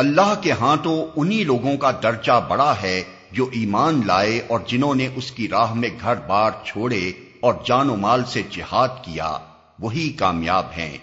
اللہ کے ہاں تو انہی لوگوں کا درجہ بڑا ہے جو ایمان لائے اور جنہوں نے اس کی راہ میں گھر بار چھوڑے اور جان و مال سے جہاد کیا، وہی کامیاب ہیں۔